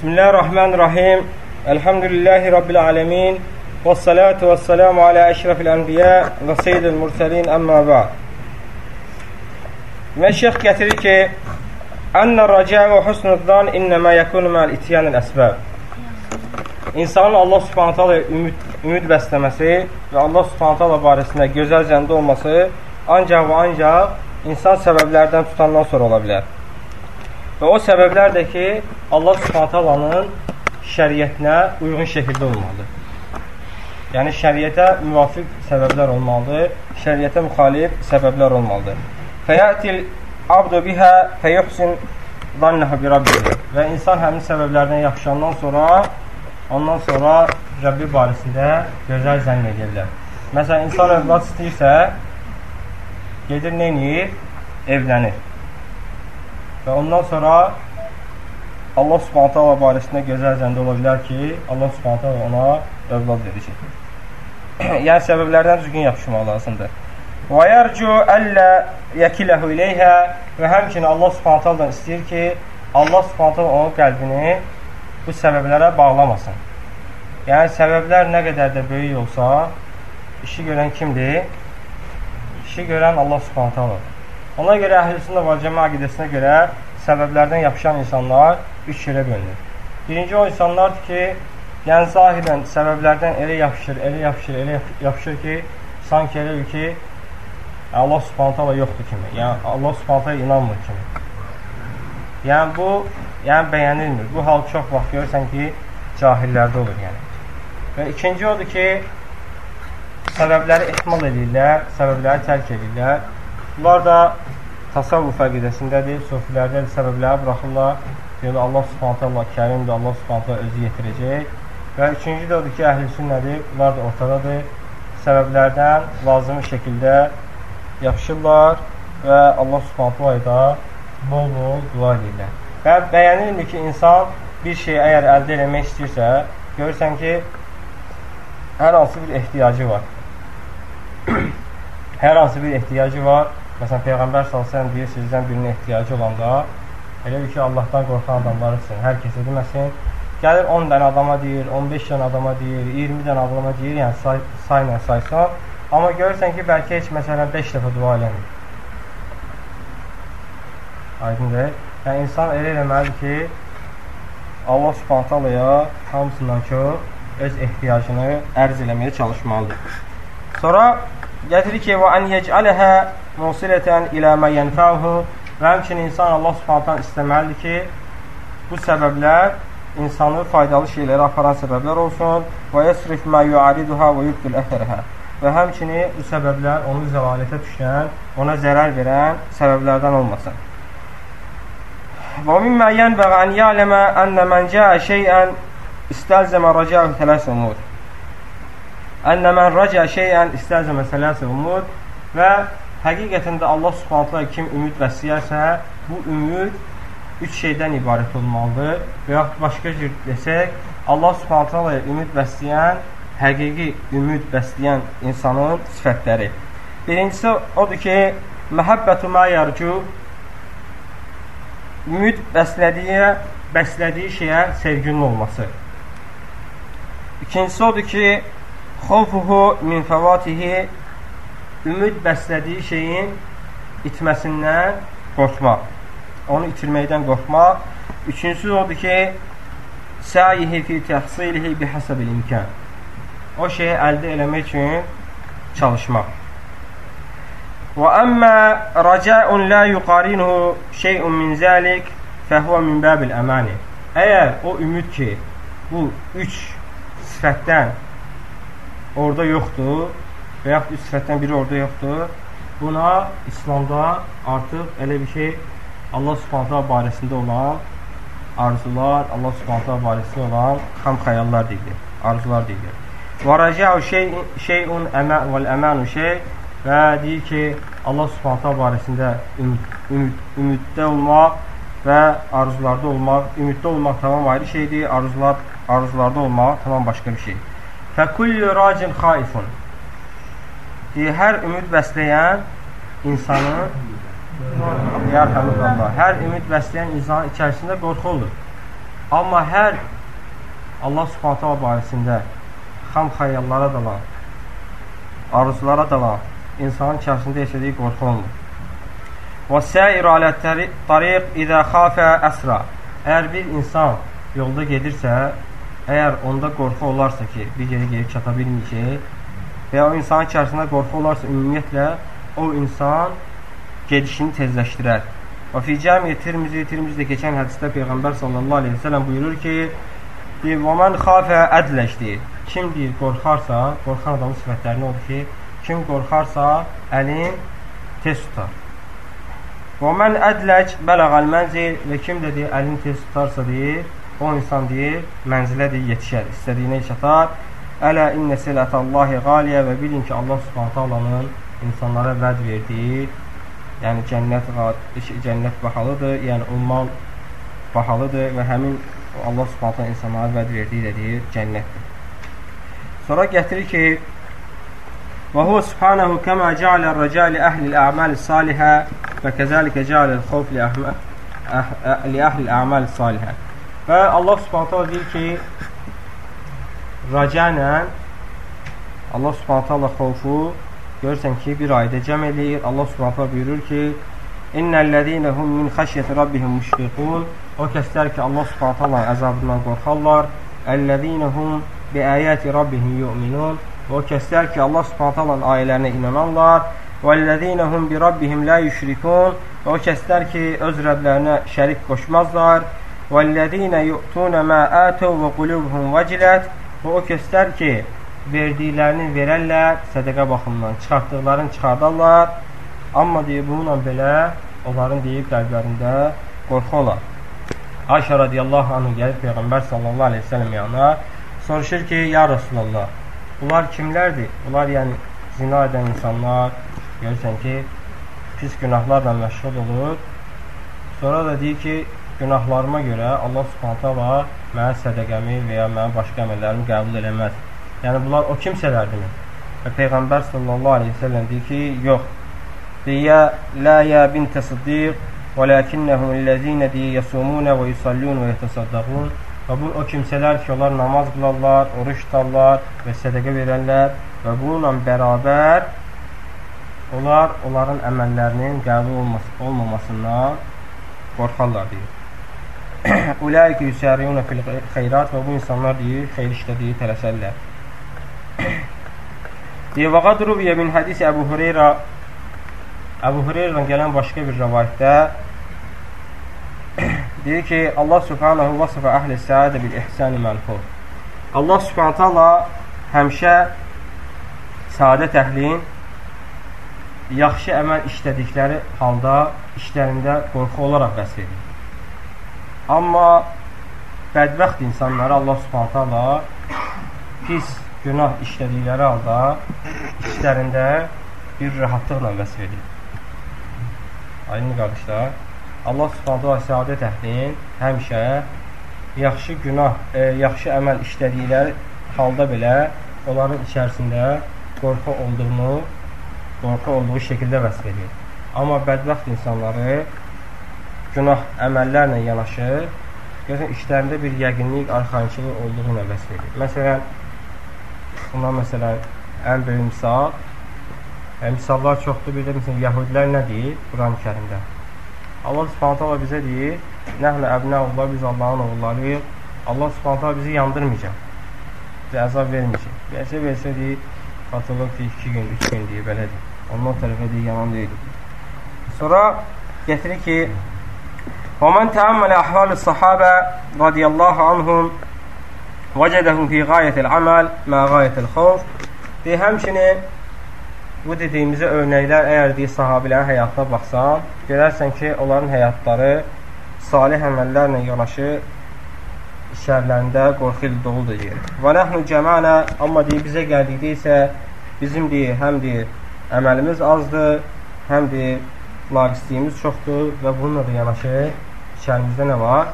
Bismillahirrahmanirrahim. Elhamdülillahi Rabbil alemin. Və salatu və selamu alə əşrafil ənbiyə və seyyidil mürsəlin əmmə ba'd. Və şeyx gətirir ki, Ənə rəcə və husnuddan innəmə yəkunu məl itiyanil əsbəb. İnsanın Allah subhanət hala ümid, ümid bəsləməsi və Allah subhanət hala barəsində gözəl zəndə olması ancaq və ancaq insan səbəblərdən tutandan sonra ola bilər. Və o səbəblər də ki, Allah subhanət halanın şəriyyətinə uyğun şəkildə olmalıdır. Yəni şəriətə müvafiq səbəblər olmalıdır, şəriətə müxalif səbəblər olmalıdır. Fəyətil abdu bihə fəyuhsin zannəhə bi rabbihi və insan həmin səbəblərdən yaxşılandan sonra ondan sonra Rəbbi barəsində gözəl zənn edirlər. Məsələn, insan övlad istəyirsə, gedir nə edir? Evlənir. Və ondan sonra Allah subhanətə Allah barəsində gözəl zəndə ola bilər ki, Allah subhanətə ona övlad verəcək. yəni səbəblərdən düzgün yapışmaq lazımdır. Və yərcu əllə yəkiləhu iləyhə və həmçinin Allah subhanətəldən istəyir ki, Allah subhanətəl onun qəlbini bu səbəblərə bağlamasın. Yəni, səbəblər nə qədər də böyük olsa, işi görən kimdir? İşi görən Allah subhanətəlir. Ona görə əhl-i və cəmə aqidəsinə görə səbəblərdən yapışan insanlar üç yerə bölünür. Birinci o insanlardır ki, Yəni zahirən səbəblərdən elə yapışır, elə yapışır, elə yapışır ki, sanki elə ki, Allah Subhanahu taala yoxdur kimi. Yəni Allah Subhanahu taala inanmır kimi. Yəni bu, yəni bəyənilmir. Bu hal çox vaxt görürsən ki, cahillərdə olur yəni. Və ikinci odur ki, səbəbləri ehmal edirlər, səbəbləri tərk edirlər. Bunlar da tasavvuf əqidəsindədir, sufilərdə səbəbləri buraxırlar. Deyirlər Allah Subhanahu taala Kərimdir, Allah Subhanahu özü yetirəcək. Və üçüncü də odur ki, əhl-i sünnədir, bunlar da ortadadır. Səbəblərdən lazımi şəkildə yapışırlar və Allah subhanətə ayda bol-bol dua edirlər. Və bəyənilmir ki, insan bir şey əgər əldə eləmək istəyirsə, görürsən ki, hər hansı bir ehtiyacı var. hər hansı bir ehtiyacı var. Məsələn, Peyğəmbər salsan deyir, sizdən birinin ehtiyacı olanda, elə bir ki, Allahdan qorxan adamlar üçün hər kəsə deməsin, Gəlir 10 dənə adama deyir, 15 dənə adama deyir, 20 dənə adama deyir, yəni say, sayla saysan. Amma görürsən ki, bəlkə heç məsələn 5 dəfə dua eləmir. Aydındır. Yəni insan elə eləməlidir ki, Allah Subhanahu taalaya hamısından çox öz ehtiyacını ərz eləməyə çalışmalıdır. Sonra gətirir ki, və an yec'alaha musilatan ila ma yanfa'uhu və həmçinin insan Allah Subhanahu istəməlidir ki, bu səbəblər insanı faydalı şeylərə aparan səbəblər olsun və yəsrif mə yuariduha və yubdil əsərhə və həmçini bu səbəblər onu zəlalətə düşən, ona zərər verən səbəblərdən olmasın. Və mimmə yənbəğə ən yələmə ənə mən cəə şeyən istəlzəmə rəcəhu tələs umur. Ənə mən rəcə şeyən istəlzəmə tələs umur və həqiqətən də Allah subhanətlə kim ümid vəsiyyərsə, bu ümid üç şeydən ibarət olmalıdır və yaxud başqa cür desək, Allah subhanət halaya ümid bəsləyən, həqiqi ümid bəsləyən insanın sifətləri. Birincisi odur ki, məhəbbətu mə yərcu ümid bəslədiyi, bəslədiyi şeyə sevginin olması. İkincisi odur ki, xofuhu min fəvatihi ümid bəslədiyi şeyin itməsindən qorxmaq onu itirməkdən qorxmaq. Üçüncüsü odur ki, səyihi fi təhsilihi bi həsəbil imkan. O şeyi əldə eləmək üçün çalışmaq. Və əmmə rəcəun la yuqarinuhu şey'un min zəlik fəhvə min bəbil əmani. Əgər o ümid ki, bu üç sifətdən orada yoxdur və yaxud üç sifətdən biri orada yoxdur, buna İslamda artıq elə bir şey Allah subhanətə barəsində olan arzular, Allah subhanətə barəsində olan xam xəyallar deyilir, arzular deyilir. Və rəcəu şey, şeyun əmə, vəl əmənu şey və deyir ki, Allah subhanətə barəsində ümid, ümid, ümiddə olmaq və arzularda olmaq, ümiddə olmaq tamam ayrı şeydir, arzular, arzularda olmaq tamam başqa bir şey. Fəkullu racin xaifun hər ümid bəsləyən Yarhamdullah. Hər ümid bəsləyən insanın içərisində qorxu olur. Amma hər Allah subhanət hala barəsində xam xəyallara dalan, arzulara dalan insanın içərisində yaşadığı qorxu olmur. Və səir alə tariq idə xafə əsra Əgər bir insan yolda gedirsə, əgər onda qorxu olarsa ki, bir yerə gelib çata bilməyəcək və ya o insanın içərisində qorxu olarsa, ümumiyyətlə o insan gedişini tezləşdirər. Və fi cəmiyə Tirmizi, Tirmizdə keçən hədisdə Peyğəmbər sallallahu aleyhi ve sellem buyurur ki, və mən xafə ədləş deyir. Kim deyir, qorxarsa, qorxan adamın sifətlərini odur ki, kim qorxarsa, əlin tez tutar. Və mən ədləc bələğəl mənzil və kim də deyir, əlin tez tutarsa deyir, o insan deyir, mənzilə deyir, yetişər, istədiyinə çatar. Ələ innə silətəllahi qaliyə və bilin ki, Allah subhanət alanın insanlara vəd verdiyi, yəni cənnət, cənnət bahalıdır, yəni umman bahalıdır və həmin Allah subhanət insanlara vəd verdiyi də deyir, cənnətdir. Sonra gətirir ki, Və huvə subhanahu kəmə cəalə rəcə li əhli əməl salihə və kəzəlikə cəalə xovf li əhli əməl salihə. Və Allah subhanət deyir ki, raca ilə Allah subhanətə Allah xofu görürsən ki, bir ayda cəm eləyir. Allah subhanətə buyurur ki, İnnəl-ləzīnə hum min xəşyəti rabbihim müşfiqun O kəslər ki, Allah subhanətə Allah əzabından qorxarlar. Əl-ləzīnə hum bi əyəti rabbihim yu'minun O kəslər ki, Allah subhanətə Allahın ayələrinə inanarlar. وَالَّذِينَ هُمْ بِرَبِّهِمْ لَا يُشْرِكُونَ O kəslər ki, öz Rəblərinə şərik qoşmazlar. وَالَّذِينَ يُؤْتُونَ مَا آتَوْا وَقُلُوبُهُمْ وَجِلَتْ Və o kəslər ki, verdiklərini verərlər, sədəqə baxımından çıxartdıqlarını çıxardarlar. Amma deyir, bununla belə onların deyib qəlblərində qorxu olar. Ayşə radiyallahu anhu gəlib Peyğəmbər sallallahu aleyhi ve sellem yanına soruşur ki, ya Rasulallah, bunlar kimlərdir? Bunlar yəni zina edən insanlar, görürsən ki, pis günahlarla məşğul olur. Sonra da deyir ki, günahlarıma görə Allah subhanətə Allah mənə sədəqəmi və ya mənim başqa əməllərimi qəbul eləməz. Yəni, bunlar o kimsələrdir. Və Peyğəmbər sallallahu aleyhi ve sellem deyir ki, yox. Deyə, lə yə bintə sıddiq və ləkinnəhum illəzinə deyə yəsumunə və yusallun və yətəsaddaqun və bu o kimsələr ki, onlar namaz qılarlar, oruç tutarlar və sədəqə verərlər və bununla bərabər onlar onların əməllərinin qəbul olmamasından qorxarlar deyir. Ulaikə yüsəriyunə fil xeyrat və bu insanlar deyir, xeyr işlədiyi tələsərlər. deyir, və qad rubiyə min hədisi Əbu Hüreyrə Əbu Hüreyrədən gələn başqa bir rəvayətdə deyir ki, Allah subhanahu vasıfə əhli səadə bil ihsani mənfur. Allah subhanahu taala həmişə saadət əhlin yaxşı əməl işlədikləri halda işlərində qorxu olaraq vəsf edir. Amma bədbəxt insanları Allah subhanətə Allah pis günah işlədikləri halda işlərində bir rahatlıqla vəsf edir. Aynı qardaşlar, Allah subhanətə Allah səadət əhlin həmişə yaxşı günah, e, yaxşı əməl işlədikləri halda belə onların içərisində qorxu olduğunu, qorxu olduğu şəkildə vəsf edir. Amma bədbəxt insanları günah əməllərlə yanaşı, görürsən, işlərində bir yəqinlik, arxançılıq olduğu ilə vəsf edir. Məsələn, buna məsələn, ən böyük misal, yəni, misallar çoxdur, bir də məsələn, yəhudilər nə deyir Quran-ı kərimdə? Allah subhanət hala bizə deyir, Nəhnə əbnə oğullar, biz Allahın oğullarıyıq. Allah subhanət hala bizi yandırmayacaq, bizə əzab verməyəcək. Versə, versə deyir, qatılıq deyir, iki gün, üç gün deyir, belədir. Ondan tərəfə deyir, yaman deyil. Sonra gətirir ki, ومن تأمل أحوال الصحابة رضي الله عنهم vəcədəhum fi qayətil əməl mə qayətil xovf deyir, həmçinin bu dediyimizə örnəklər əgər deyir, sahabilərin həyatına baxsan, görərsən ki, onların həyatları salih əməllərlə yanaşı şərlərində qorxu ilə doludur deyir. Və nəhnu cəmanə, amma deyir, bizə gəldikdə isə bizim deyir, həm deyir, əməlimiz azdır, həm deyir, naqisliyimiz çoxdur və bununla da yanaşı içərimizdə nə var?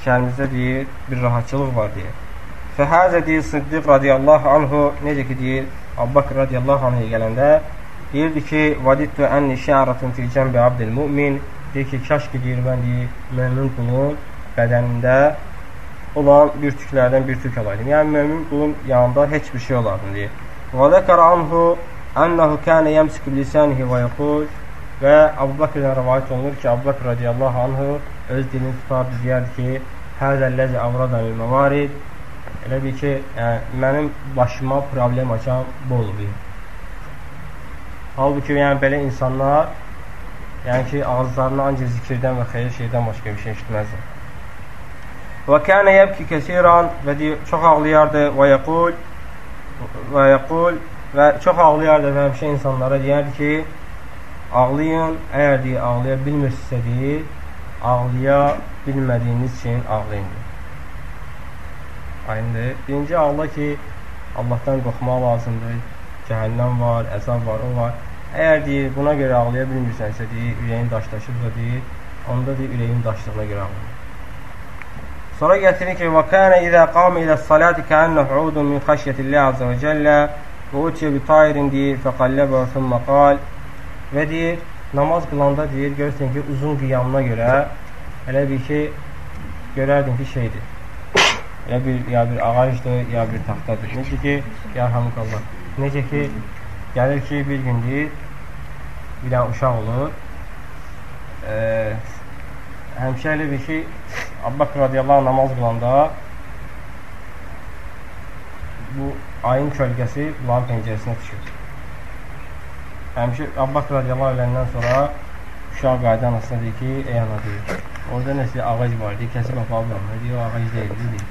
İçərimizdə deyir, bir rahatçılıq var deyir. Fəhəzə deyir, Sıddiq radiyallahu anhu, necə ki deyir, Abbaqir radiyallahu anhu gələndə, deyirdi ki, vadidtu ənni şə'ratun fi cəmbi abdil mümin, deyir ki, kaş ki deyir, mən deyir, məmnun qulun bədənində olan bir tüklərdən bir tük olaydım. Yəni, mömin qulun yanında heç bir şey olardım, deyir. Və zəkər anhu ənəhu kənə yəmsik lisanihi və yəqul və Abu Bakırdan rəvayət olunur ki, Abu Bakır radiyallahu anhu öz dilini tutar, deyərdi ki, Həzəlləzi avradan il-məvarid Elə bil ki, yəni, mənim başıma problem açan bu olub. Halbuki, yəni, belə insanlar yəni ki, ağızlarını ancaq zikirdən və xeyir şeydən başqa bir şey işitməzdir. Və kənə yəbki kəsiran və deyir, çox ağlayardı və yəqul və yəqul və çox ağlayardı və həmişə insanlara deyərdi ki, ağlayın, əgər deyir, ağlaya bilmirsinizsə deyir, ağlaya bilmədiyiniz üçün ağlayın. Aynıdır. Birinci ağla ki, Allahdan qorxmaq lazımdır. Cəhənnəm var, əzab var, o var. Əgər deyir, buna görə ağlaya bilmirsənsə, deyir, ürəyin daşlaşıbsa, deyir, onda deyir, ürəyin daşlığına görə ağlayır. Sonra gətirir ki, qam ilə salati kəənnə huudun min xəşyətilləh azə və cəllə və utiyə bi tayrin deyir, və thümmə qal və deyir, namaz qılanda deyir, görürsən ki, uzun qiyamına görə elə bir ki, görərdin ki, şeydir. Ya bir, ya bir ağacdır, ya bir taxtadır. Necə ki, yarhamıqallah. Necə ki, gəlir ki, bir gün deyir, bir dənə uşaq olur. E, həmişə elə bir ki, Abbaq radiyallahu namaz qılanda bu ayın kölgəsi bunların pəncərəsinə düşür. Həmişə Abbaq radiyallahu eləndən sonra uşaq qayda anasına deyir ki, ey ana deyir, orada nəsə ağac var, deyir, kəsib onu, deyir, o ağac deyil, deyir.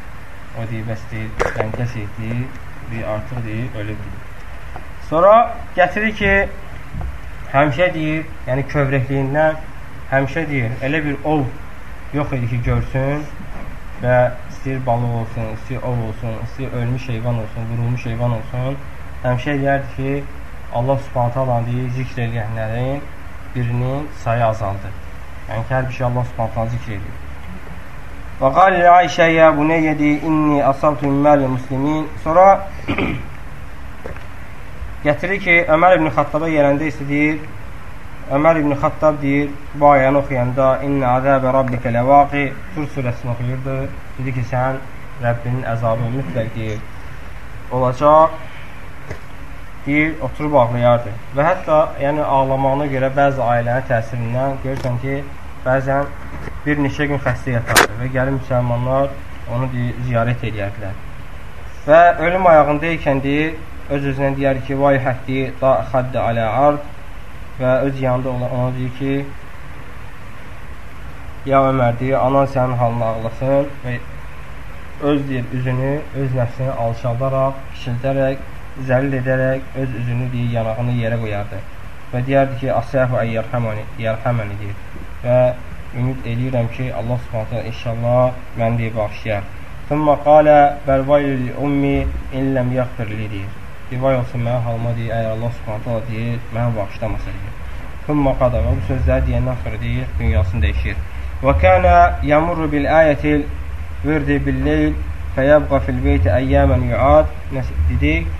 O deyir, bəs deyir, sən kəsik, deyir, deyir, artıq deyir, ölüb deyir. Sonra gətirir ki, həmişə deyir, yəni kövrəkliyindən həmişə deyir, elə bir ov yox idi ki, görsün və istəyir balıq olsun, istəyir ov olsun, istəyir ölmüş heyvan olsun, vurulmuş heyvan olsun, həmişə deyərdi ki, Allah subhanətə alan deyir, zikr eləyənlərin birinin sayı azaldır. Yəni ki, hər bir şey Allah subhanətə zikr edir. Və qali Ayşəyə bu nə yedi, inni asabtu imməli muslimin. Sonra Gətirir ki, Ömər ibn Xattaba gələndə isə deyir, Ömər ibn Xattab deyir, bu ayəni oxuyanda İnnə əzəbə rabbikə ləvaqi Tur surəsini oxuyurdu. Dedi ki, sən Rəbbinin əzabı mütləq deyir, olacaq. Deyir, oturub ağlayardı. Və hətta yəni, ağlamağına görə bəzi ailənin təsirindən görürsən ki, bəzən bir neçə gün xəstə yatardı və gəlib müsəlmanlar onu deyir, ziyarət edərdilər. Və ölüm ayağında ikən deyir, öz-özünə deyər ki, vay həddi da xaddə alə ard və öz yanında olan ona deyir ki, ya Ömər deyir, anan sənin halını ağlasın və öz deyir, üzünü, öz nəfsini alçaldaraq, kiçildərək, zəlil edərək, öz üzünü deyir, yanağını yerə qoyardı. Və deyərdi ki, əsəhu əyyərhəməni, yərhəməni deyir. Və ümid eləyirəm ki, Allah subhanətə inşallah mən deyir, bağışlayar. Thumma qalə bəl vayli li ummi in ləm yəxfir li deyir vay olsun mənə halıma deyir, əgər Allah subhanətə deyir, mənə bağışlamasa deyir. Hümma qada və bu sözləri deyəndən sonra deyir, dünyasını dəyişir. Və kənə yəmurru bil ayətil virdi billeyl fəyəbqa fil beyti əyyəmən yuad dedik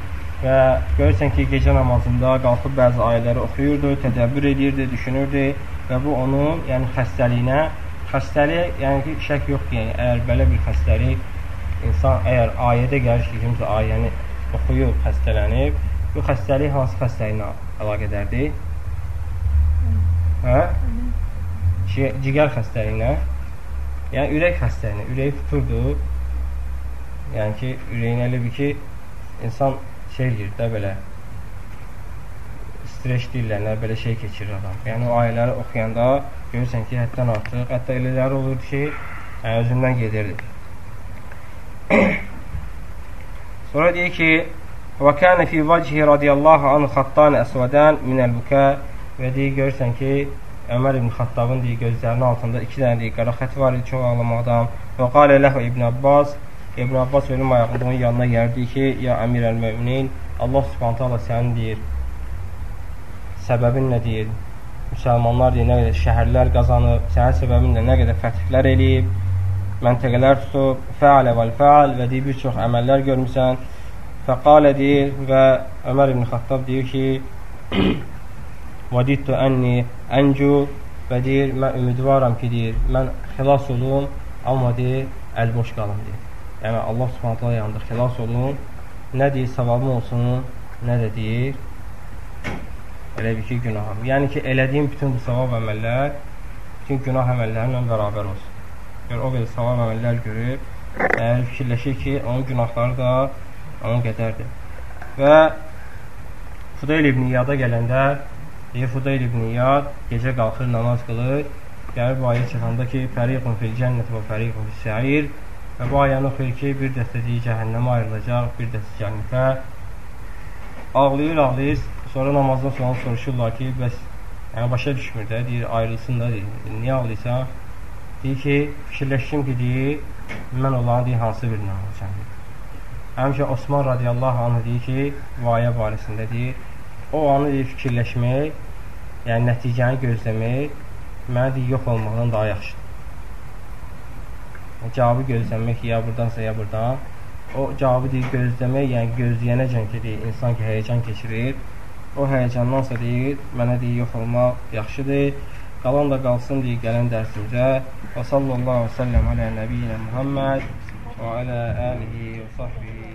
və görürsən ki, gecə namazında qalxıb bəzi ayələri oxuyurdu, tədəbbür edirdi, düşünürdü və bu onun yəni xəstəliyinə, xəstəlik, yəni ki, şək yoxdur, yəni əgər belə bir xəstəlik insan əgər ayədə gəlir ki, kimsə ayəni oxuyub, xəstələnib, bu xəstəlik hansı xəstəliyinə əlaqədərdir? Hə? Cigər xəstəliyinə? Yəni, ürək xəstəliyinə. Ürəyi tuturdu. Yəni ki, ürəyin elə bir ki, insan şey girir də belə streç deyirlər, belə şey keçirir adam. Yəni, o ayələri oxuyanda görürsən ki, həddən artıq, hətta elələri olurdu ki, özündən gedirdi. Sonra deyir ki, və kənə fi vəcihi radiyallahu anh xattan əsvədən minəl-bükə və deyir, görürsən ki, Ömər ibn Xattabın deyir, gözlərinin altında iki dənə deyir, qara xət var idi çox ağlamaqdan. Və qalə ləhu İbn Abbas, İbn Abbas ölüm onun yanına gəldi ki, ya əmir əl-müminin, Allah subhanətə Allah sənin deyir, səbəbin nə deyir, müsəlmanlar deyir, nə qədər şəhərlər qazanıb, sənin səbəbinlə nə qədər fətihlər eləyib, məntəqələr tutub, fəalə vəl fəal və deyir, bir çox əməllər görmüsən. Fəqalə deyir və Ömər ibn Xattab deyir ki, vədidtu ənni əncu və deyir, mən ümidvaram ki, deyir, mən xilas olum amma deyir, əl boş qalın deyir. Yəni Allah Subhanahu taala yanında xilas olun. Nə deyir, savabım olsun, nə də deyir, elə bir ki, günahım. Yəni ki, elədiyim bütün bu savab əməllər bütün günah əməllərlə bərabər olsun. Gör, o belə savab əməllər görüb, əgər fikirləşir ki, onun günahları da onun qədərdir. Və Fudayl ibn İyada gələndə deyir, Fudayl ibn İyad gecə qalxır, namaz qılır, gəlir bu ayə çıxanda ki, fəriqun fil cənnət və fəriqun fil səir və bu ayəni oxuyur ki, bir dəstə deyir, cəhənnəmə ayrılacaq, bir dəstə cənnətə ağlayır, ağlayır, sonra namazdan sonra soruşurlar ki, bəs yəni başa düşmür də, deyir, ayrılsın da, deyir, niyə ağlayırsan? Deyir ki, fikirləşdim ki, deyir, mən olan deyir, hansı birini alacam, deyir. Həmişə Osman radiyallahu anh deyir ki, bu ayə barəsində deyir, o anı deyir, fikirləşmək, yəni nəticəni gözləmək, mənə deyir, yox olmaqdan daha yaxşıdır. Cavabı gözləmək ya buradansa ya buradan, o cavabı deyir, gözləmək, yəni gözləyənəcən ki, deyir, insan ki, həyəcan keçirir, o həyəcandansa deyir, mənə deyir, yox olmaq yaxşıdır, qalan da qalsın deyir, gələn dərsimizə və sallallahu aleyhi və səlləm alə nəbiyyinə Muhammed və alə əlihi və sahbihi.